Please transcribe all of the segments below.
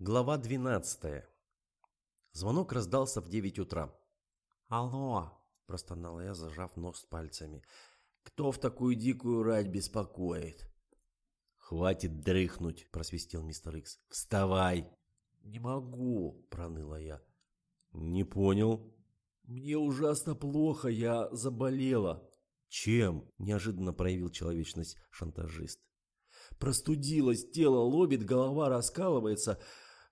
Глава 12. Звонок раздался в 9 утра. «Алло!» – простонала я, зажав нос пальцами. «Кто в такую дикую рать беспокоит?» «Хватит дрыхнуть!» – просвистел мистер Икс. «Вставай!» «Не могу!» – проныла я. «Не понял?» «Мне ужасно плохо, я заболела». «Чем?» – неожиданно проявил человечность шантажист. «Простудилась, тело лобит, голова раскалывается».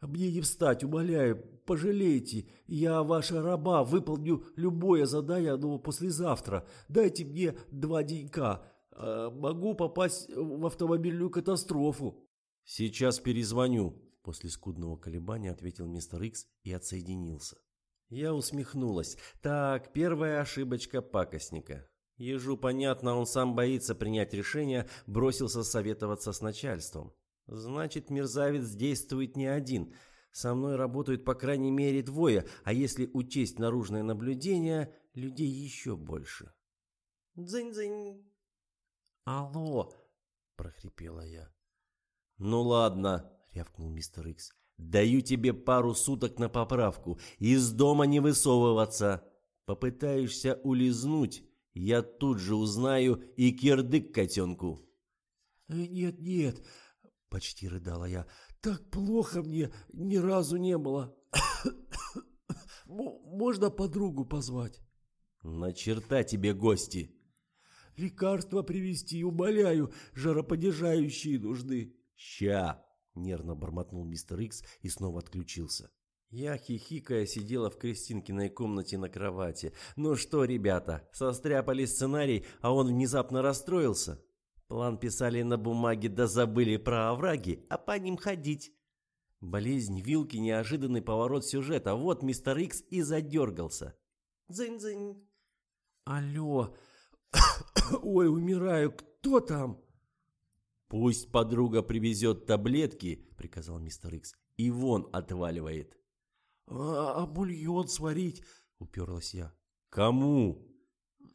Мне не встать, умоляю, пожалейте. Я ваша раба, выполню любое задание, но послезавтра. Дайте мне два денька. А, могу попасть в автомобильную катастрофу. Сейчас перезвоню. После скудного колебания ответил мистер Икс и отсоединился. Я усмехнулась. Так, первая ошибочка пакостника. Ежу понятно, он сам боится принять решение, бросился советоваться с начальством. Значит, мерзавец действует не один. Со мной работают по крайней мере двое, а если учесть наружное наблюдение, людей еще больше. «Дзынь-дзынь!» «Алло!» – прохрипела я. «Ну ладно!» – рявкнул мистер Икс. «Даю тебе пару суток на поправку. Из дома не высовываться. Попытаешься улизнуть, я тут же узнаю и кирдык котенку». «Нет-нет!» — почти рыдала я. «Так плохо мне ни разу не было. Можно подругу позвать?» «На черта тебе гости!» «Лекарства привезти, умоляю, жароподержающие нужны». «Ща!» — нервно бормотнул мистер Икс и снова отключился. Я, хихикая, сидела в Кристинкиной комнате на кровати. «Ну что, ребята, состряпали сценарий, а он внезапно расстроился?» План писали на бумаге, да забыли про овраги, а по ним ходить. Болезнь вилки, неожиданный поворот сюжета. Вот мистер Икс и задергался. Дзынь-дзынь. Алло. Ой, умираю. Кто там? Пусть подруга привезет таблетки, приказал мистер Икс, и вон отваливает. А, а бульон сварить? Уперлась я. Кому?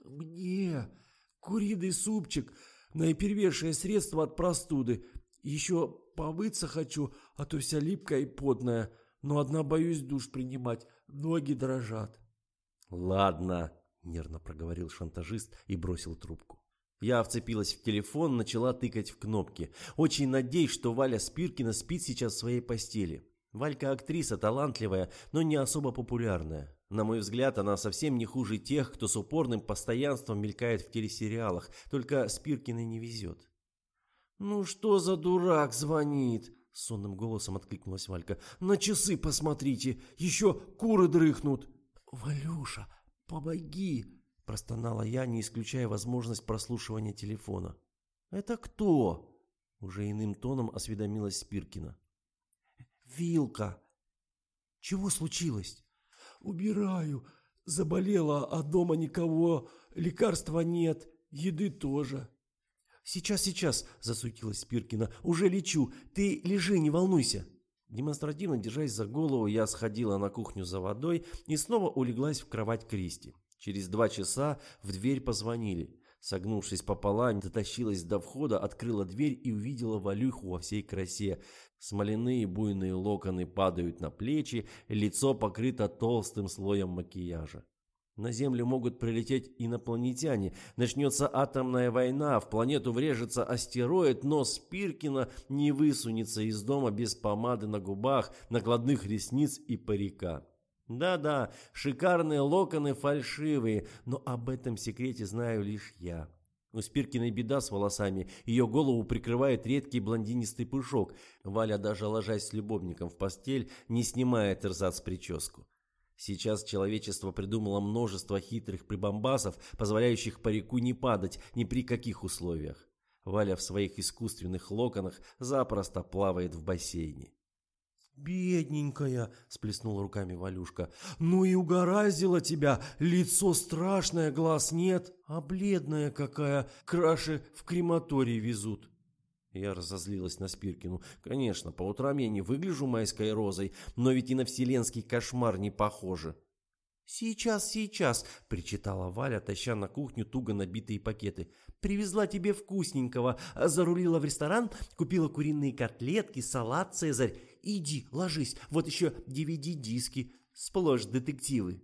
Мне. Куриный супчик наипервейшее средство от простуды. Еще помыться хочу, а то вся липкая и потная. Но одна боюсь душ принимать, ноги дрожат. «Ладно», — нервно проговорил шантажист и бросил трубку. Я вцепилась в телефон, начала тыкать в кнопки. Очень надеюсь, что Валя Спиркина спит сейчас в своей постели. Валька актриса талантливая, но не особо популярная. На мой взгляд, она совсем не хуже тех, кто с упорным постоянством мелькает в телесериалах, только Спиркиной не везет. «Ну что за дурак звонит?» — сонным голосом откликнулась Валька. «На часы посмотрите, еще куры дрыхнут!» «Валюша, помоги!» — простонала я, не исключая возможность прослушивания телефона. «Это кто?» — уже иным тоном осведомилась Спиркина. «Вилка!» «Чего случилось?» «Убираю. Заболела, а дома никого. Лекарства нет. Еды тоже». «Сейчас, сейчас», – засуетилась Спиркина. «Уже лечу. Ты лежи, не волнуйся». Демонстративно держась за голову, я сходила на кухню за водой и снова улеглась в кровать Кристи. Через два часа в дверь позвонили. Согнувшись пополам, дотащилась до входа, открыла дверь и увидела Валюху во всей красе. Смоляные буйные локоны падают на плечи, лицо покрыто толстым слоем макияжа. На Землю могут прилететь инопланетяне, начнется атомная война, в планету врежется астероид, но Спиркина не высунется из дома без помады на губах, накладных ресниц и парика. Да-да, шикарные локоны фальшивые, но об этом секрете знаю лишь я. У Спиркиной беда с волосами, ее голову прикрывает редкий блондинистый пушок. Валя, даже ложась с любовником в постель, не снимает эрзац прическу. Сейчас человечество придумало множество хитрых прибамбасов, позволяющих парику не падать ни при каких условиях. Валя в своих искусственных локонах запросто плавает в бассейне. «Бедненькая!» – сплеснула руками Валюшка. «Ну и угораздило тебя! Лицо страшное, глаз нет, а бледная какая! Краши в крематорий везут!» Я разозлилась на Спиркину. Конечно, по утрам я не выгляжу майской розой, но ведь и на вселенский кошмар не похоже. «Сейчас, сейчас!» – причитала Валя, таща на кухню туго набитые пакеты. «Привезла тебе вкусненького, зарулила в ресторан, купила куриные котлетки, салат «Цезарь» иди, ложись. Вот еще DVD-диски, сплошь детективы».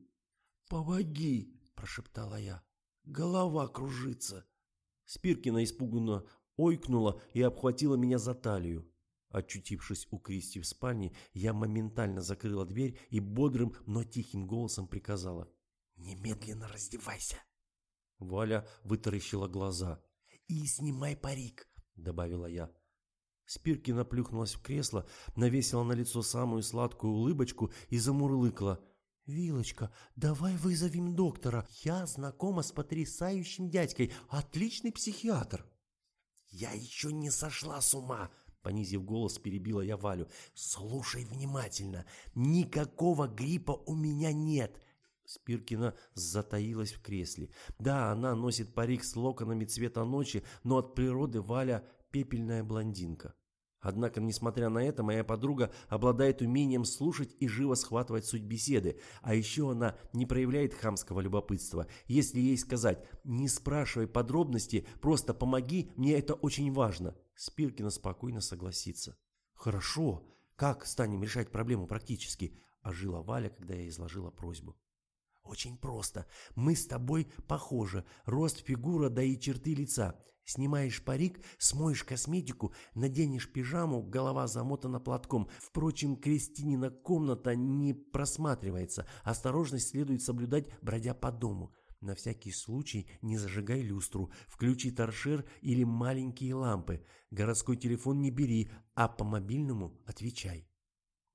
«Помоги!» – прошептала я. «Голова кружится!» Спиркина испуганно ойкнула и обхватила меня за талию. Очутившись у Кристи в спальне, я моментально закрыла дверь и бодрым, но тихим голосом приказала. «Немедленно раздевайся!» Валя вытаращила глаза. «И снимай парик!» – добавила я. Спиркина плюхнулась в кресло, навесила на лицо самую сладкую улыбочку и замурлыкала. «Вилочка, давай вызовем доктора. Я знакома с потрясающим дядькой, отличный психиатр». «Я еще не сошла с ума!» Понизив голос, перебила я Валю. «Слушай внимательно. Никакого гриппа у меня нет. Спиркина затаилась в кресле. Да, она носит парик с локонами цвета ночи, но от природы Валя пепельная блондинка. Однако, несмотря на это, моя подруга обладает умением слушать и живо схватывать суть беседы, а еще она не проявляет хамского любопытства. Если ей сказать «не спрашивай подробности, просто помоги, мне это очень важно», Спиркина спокойно согласится. «Хорошо, как станем решать проблему практически?» – ожила Валя, когда я изложила просьбу. «Очень просто. Мы с тобой похожи. Рост, фигура, да и черты лица. Снимаешь парик, смоешь косметику, наденешь пижаму, голова замотана платком. Впрочем, Кристинина комната не просматривается. Осторожность следует соблюдать, бродя по дому. На всякий случай не зажигай люстру, включи торшер или маленькие лампы. Городской телефон не бери, а по мобильному отвечай».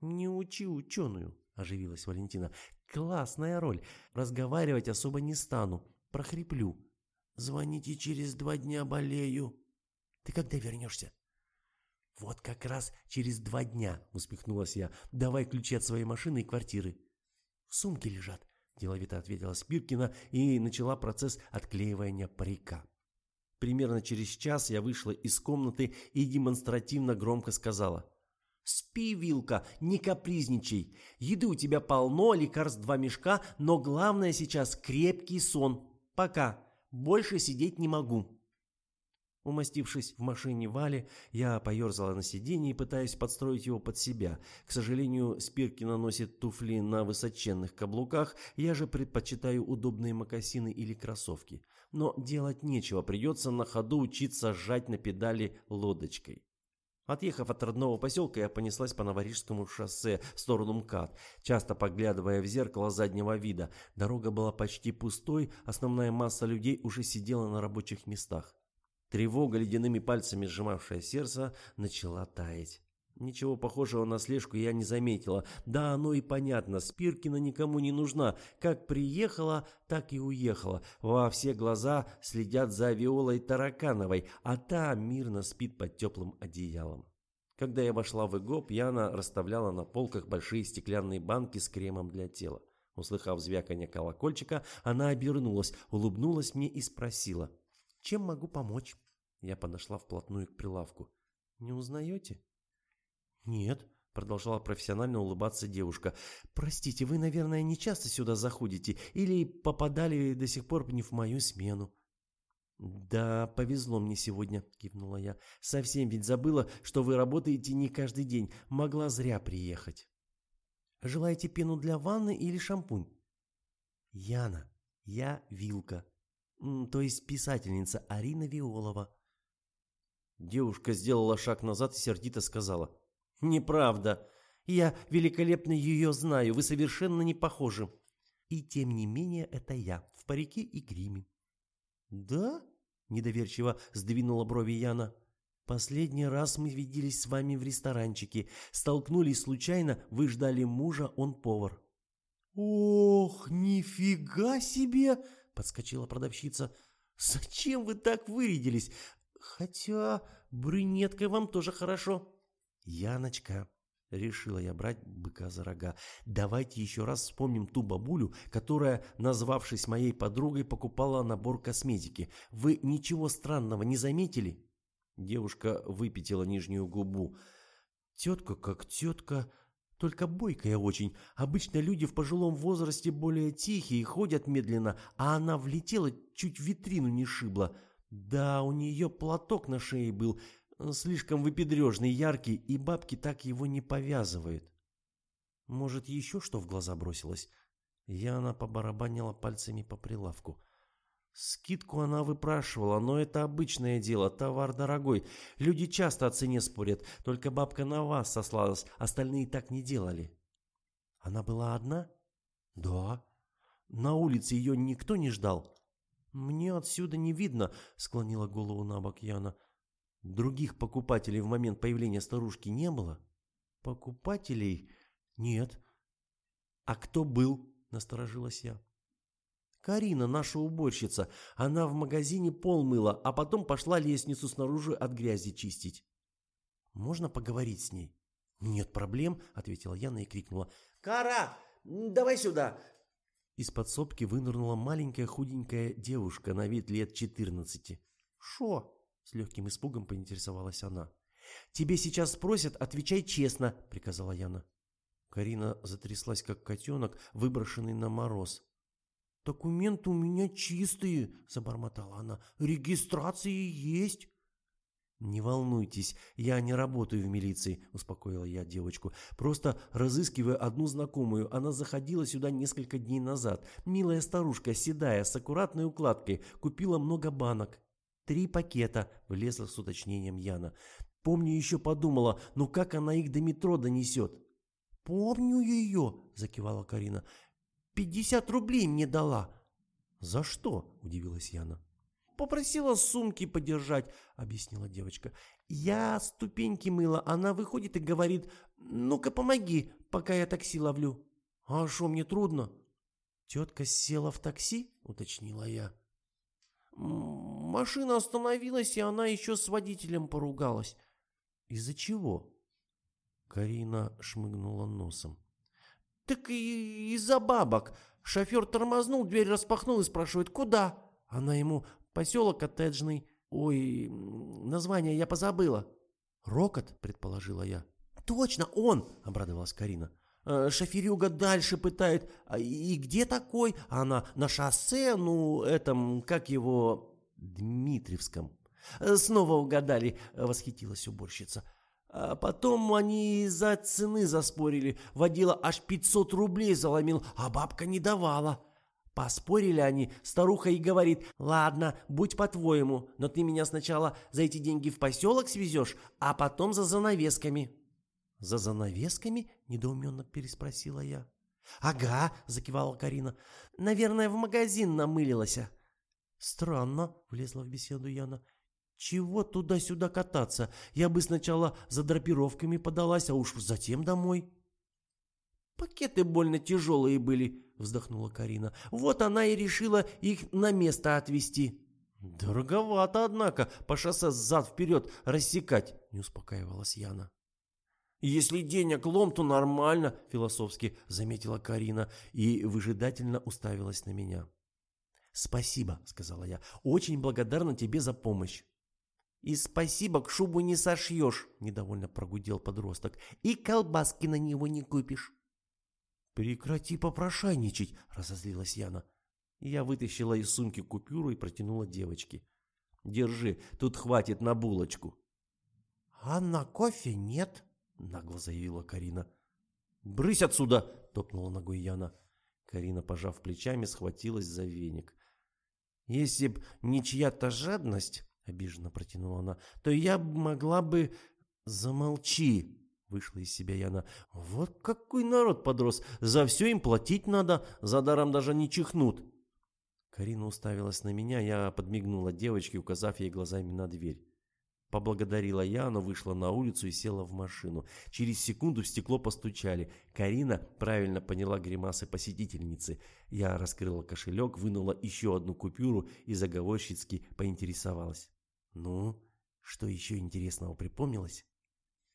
«Не учи ученую», – оживилась Валентина. Классная роль. Разговаривать особо не стану. Прохриплю. Звоните через два дня болею. Ты когда вернешься? Вот как раз через два дня, усмехнулась я. Давай ключи от своей машины и квартиры. В сумке лежат, деловито ответила Спиркина и начала процесс отклеивания парика. Примерно через час я вышла из комнаты и демонстративно громко сказала. Спи, Вилка, не капризничай. Еды у тебя полно, лекарств два мешка, но главное сейчас крепкий сон. Пока. Больше сидеть не могу. Умастившись в машине Вали, я поерзала на сиденье, пытаясь подстроить его под себя. К сожалению, Спиркина носит туфли на высоченных каблуках, я же предпочитаю удобные мокасины или кроссовки. Но делать нечего, придется на ходу учиться сжать на педали лодочкой. Отъехав от родного поселка, я понеслась по Новорижскому шоссе в сторону МКАД, часто поглядывая в зеркало заднего вида. Дорога была почти пустой, основная масса людей уже сидела на рабочих местах. Тревога, ледяными пальцами сжимавшая сердце, начала таять. Ничего похожего на слежку я не заметила. Да, оно и понятно, Спиркина никому не нужна. Как приехала, так и уехала. Во все глаза следят за Виолой Таракановой, а та мирно спит под теплым одеялом. Когда я вошла в ИГОП, Яна расставляла на полках большие стеклянные банки с кремом для тела. Услыхав звяканье колокольчика, она обернулась, улыбнулась мне и спросила, «Чем могу помочь?» Я подошла вплотную к прилавку. «Не узнаете?» «Нет», — продолжала профессионально улыбаться девушка. «Простите, вы, наверное, не часто сюда заходите или попадали до сих пор не в мою смену?» «Да, повезло мне сегодня», — кивнула я. «Совсем ведь забыла, что вы работаете не каждый день. Могла зря приехать». «Желаете пену для ванны или шампунь?» «Яна, я Вилка, то есть писательница Арина Виолова». Девушка сделала шаг назад и сердито сказала. «Неправда. Я великолепно ее знаю, вы совершенно не похожи. И тем не менее это я, в парике и гриме». «Да?» – недоверчиво сдвинула брови Яна. «Последний раз мы виделись с вами в ресторанчике. Столкнулись случайно, вы ждали мужа, он повар». «Ох, нифига себе!» – подскочила продавщица. «Зачем вы так вырядились? Хотя брюнеткой вам тоже хорошо». «Яночка», — решила я брать быка за рога, «давайте еще раз вспомним ту бабулю, которая, назвавшись моей подругой, покупала набор косметики. Вы ничего странного не заметили?» Девушка выпятила нижнюю губу. «Тетка как тетка, только бойкая очень. Обычно люди в пожилом возрасте более тихие и ходят медленно, а она влетела, чуть витрину не шибла. Да, у нее платок на шее был, Слишком выпендрежный, яркий, и бабки так его не повязывают. Может, еще что в глаза бросилось? Яна побарабанила пальцами по прилавку. Скидку она выпрашивала, но это обычное дело, товар дорогой. Люди часто о цене спорят, только бабка на вас сослалась, остальные так не делали. Она была одна? Да. На улице ее никто не ждал? Мне отсюда не видно, склонила голову на бок Яна. Других покупателей в момент появления старушки не было? Покупателей? Нет. А кто был? Насторожилась я. Карина, наша уборщица. Она в магазине пол мыла, а потом пошла лестницу снаружи от грязи чистить. Можно поговорить с ней? Нет проблем, ответила Яна и крикнула. Кара, давай сюда. Из подсобки вынырнула маленькая худенькая девушка на вид лет четырнадцати. Шо? С легким испугом поинтересовалась она. «Тебе сейчас спросят, отвечай честно», — приказала Яна. Карина затряслась, как котенок, выброшенный на мороз. «Документы у меня чистые», — забормотала она. «Регистрации есть». «Не волнуйтесь, я не работаю в милиции», — успокоила я девочку. «Просто разыскиваю одну знакомую. Она заходила сюда несколько дней назад. Милая старушка, седая, с аккуратной укладкой. Купила много банок». «Три пакета», — влезла с уточнением Яна. «Помню, еще подумала, ну как она их до метро донесет?» «Помню ее», — закивала Карина. «Пятьдесят рублей мне дала». «За что?» — удивилась Яна. «Попросила сумки подержать», — объяснила девочка. «Я ступеньки мыла, она выходит и говорит, ну-ка помоги, пока я такси ловлю». «А что, мне трудно?» «Тетка села в такси?» — уточнила я. Машина остановилась, и она еще с водителем поругалась. Из-за чего? Карина шмыгнула носом. Так и из-за бабок. Шофер тормознул, дверь распахнул и спрашивает, куда? Она ему, поселок коттеджный. Ой, название я позабыла. Рокот, предположила я. Точно, он, обрадовалась Карина. Э, шоферюга дальше пытает. «А и где такой? Она на шоссе, ну, этом, как его, Дмитриевском. Э, снова угадали, восхитилась уборщица. А потом они за цены заспорили. Водила аж 500 рублей заломил, а бабка не давала. Поспорили они, старуха и говорит, ладно, будь по-твоему, но ты меня сначала за эти деньги в поселок свезешь, а потом за занавесками. «За занавесками?» – недоуменно переспросила я. «Ага», – закивала Карина. «Наверное, в магазин намылилась». «Странно», – влезла в беседу Яна. «Чего туда-сюда кататься? Я бы сначала за драпировками подалась, а уж затем домой». «Пакеты больно тяжелые были», – вздохнула Карина. «Вот она и решила их на место отвезти». «Дороговато, однако, по шоссе зад-вперед рассекать», – не успокаивалась Яна. «Если денег лом, то нормально», — философски заметила Карина и выжидательно уставилась на меня. «Спасибо», — сказала я, — «очень благодарна тебе за помощь». «И спасибо, к шубу не сошьешь», — недовольно прогудел подросток, — «и колбаски на него не купишь». «Прекрати попрошайничать», — разозлилась Яна. Я вытащила из сумки купюру и протянула девочке. «Держи, тут хватит на булочку». «А на кофе нет?» нагло заявила Карина. «Брысь отсюда!» – топнула ногой Яна. Карина, пожав плечами, схватилась за веник. «Если б не чья-то жадность, — обиженно протянула она, — то я могла бы... Замолчи!» — вышла из себя Яна. «Вот какой народ подрос! За все им платить надо, за даром даже не чихнут!» Карина уставилась на меня, я подмигнула девочке, указав ей глазами на дверь. Поблагодарила я, но вышла на улицу и села в машину. Через секунду в стекло постучали. Карина правильно поняла гримасы посетительницы. Я раскрыла кошелек, вынула еще одну купюру и заговорщицки поинтересовалась. «Ну, что еще интересного припомнилось?»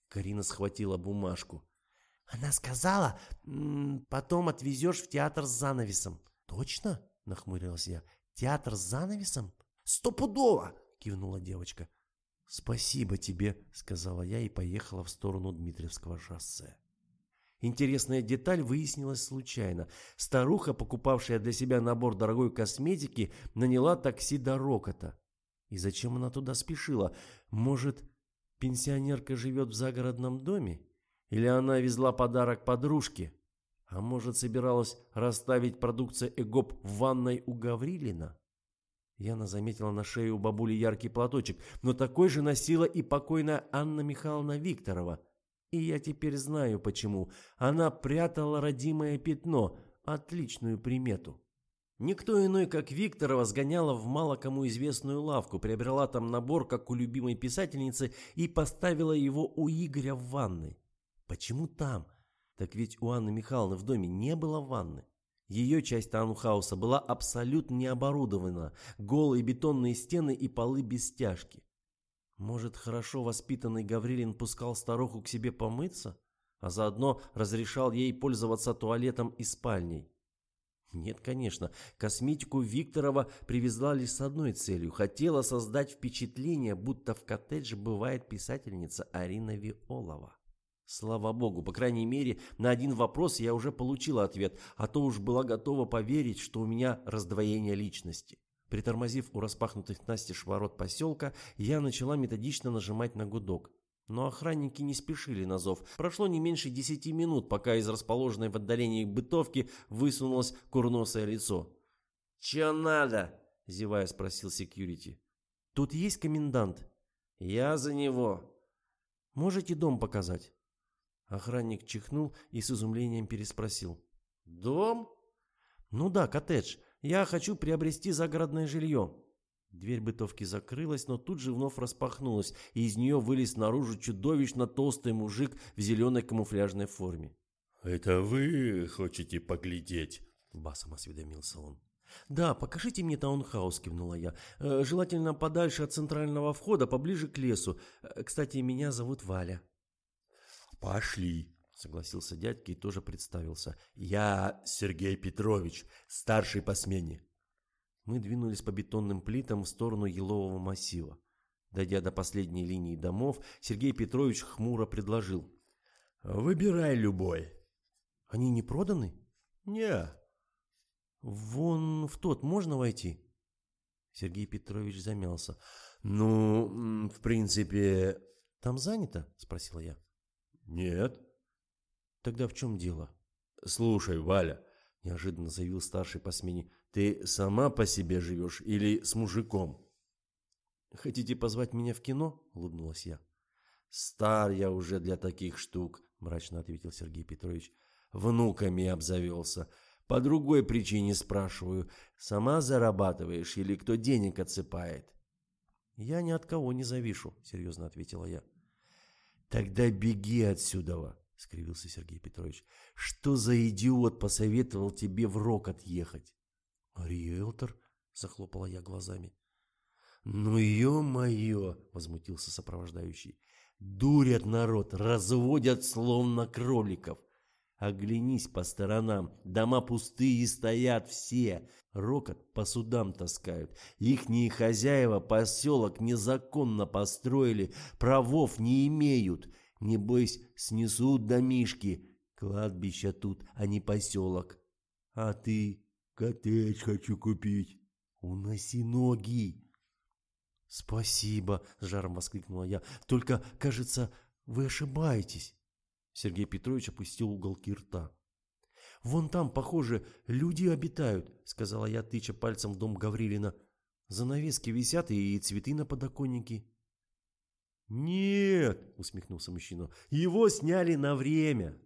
Карина схватила бумажку. «Она сказала, потом отвезешь в театр с занавесом». «Точно?» – нахмурилась я. «Театр с занавесом?» «Стопудово!» – кивнула девочка. «Спасибо тебе», — сказала я и поехала в сторону Дмитриевского шоссе. Интересная деталь выяснилась случайно. Старуха, покупавшая для себя набор дорогой косметики, наняла такси до Рокота. И зачем она туда спешила? Может, Пенсионерка живет в загородном доме? Или она везла подарок подружке? А может, собиралась расставить продукцию ЭГОП в ванной у Гаврилина? Яна заметила на шее у бабули яркий платочек, но такой же носила и покойная Анна Михайловна Викторова. И я теперь знаю почему. Она прятала родимое пятно, отличную примету. Никто иной, как Викторова, сгоняла в мало кому известную лавку, приобрела там набор, как у любимой писательницы, и поставила его у Игоря в ванной. Почему там? Так ведь у Анны Михайловны в доме не было ванны. Ее часть таунхауса была абсолютно не оборудована, голые бетонные стены и полы без стяжки. Может, хорошо воспитанный Гаврилин пускал старуху к себе помыться, а заодно разрешал ей пользоваться туалетом и спальней? Нет, конечно, косметику Викторова привезла лишь с одной целью. Хотела создать впечатление, будто в коттедже бывает писательница Арина Виолова. Слава богу, по крайней мере, на один вопрос я уже получила ответ, а то уж была готова поверить, что у меня раздвоение личности. Притормозив у распахнутых настежь ворот поселка, я начала методично нажимать на гудок. Но охранники не спешили на зов. Прошло не меньше десяти минут, пока из расположенной в отдалении бытовки высунулось курносое лицо. «Чё надо?» – зевая спросил секьюрити. «Тут есть комендант?» «Я за него». «Можете дом показать?» Охранник чихнул и с изумлением переспросил. «Дом?» «Ну да, коттедж. Я хочу приобрести загородное жилье». Дверь бытовки закрылась, но тут же вновь распахнулась, и из нее вылез наружу чудовищно толстый мужик в зеленой камуфляжной форме. «Это вы хотите поглядеть?» – басом осведомился он. «Да, покажите мне таунхаус», – кивнула я. «Э, «Желательно подальше от центрального входа, поближе к лесу. Э, кстати, меня зовут Валя». «Пошли», — согласился дядька и тоже представился. «Я Сергей Петрович, старший по смене». Мы двинулись по бетонным плитам в сторону елового массива. Дойдя до последней линии домов, Сергей Петрович хмуро предложил. «Выбирай любой». «Они не проданы?» «Не». «Вон в тот можно войти?» Сергей Петрович замялся. «Ну, в принципе...» «Там занято?» – спросила я. «Нет». «Тогда в чем дело?» «Слушай, Валя», – неожиданно заявил старший по смене, – «ты сама по себе живешь или с мужиком?» «Хотите позвать меня в кино?» – улыбнулась я. «Стар я уже для таких штук», – мрачно ответил Сергей Петрович. «Внуками обзавелся. По другой причине спрашиваю. Сама зарабатываешь или кто денег отсыпает?» «Я ни от кого не завишу», – серьезно ответила я. «Тогда беги отсюда!» — скривился Сергей Петрович. «Что за идиот посоветовал тебе в рок отъехать?» «Риэлтор?» — захлопала я глазами. «Ну, ё-моё!» — возмутился сопровождающий. «Дурят народ, разводят словно кроликов. Оглянись по сторонам, дома пустые стоят все. Рокот по судам таскают. Ихние хозяева поселок незаконно построили, правов не имеют. Небось, снесут домишки. Кладбище тут, а не поселок. А ты? Коттедж хочу купить. Уноси ноги. «Спасибо!» – с жаром воскликнула я. «Только, кажется, вы ошибаетесь». Сергей Петрович опустил уголки рта. «Вон там, похоже, люди обитают», — сказала я, тыча пальцем в дом Гаврилина. «Занавески висят и цветы на подоконнике». «Нет», — усмехнулся мужчина, — «его сняли на время».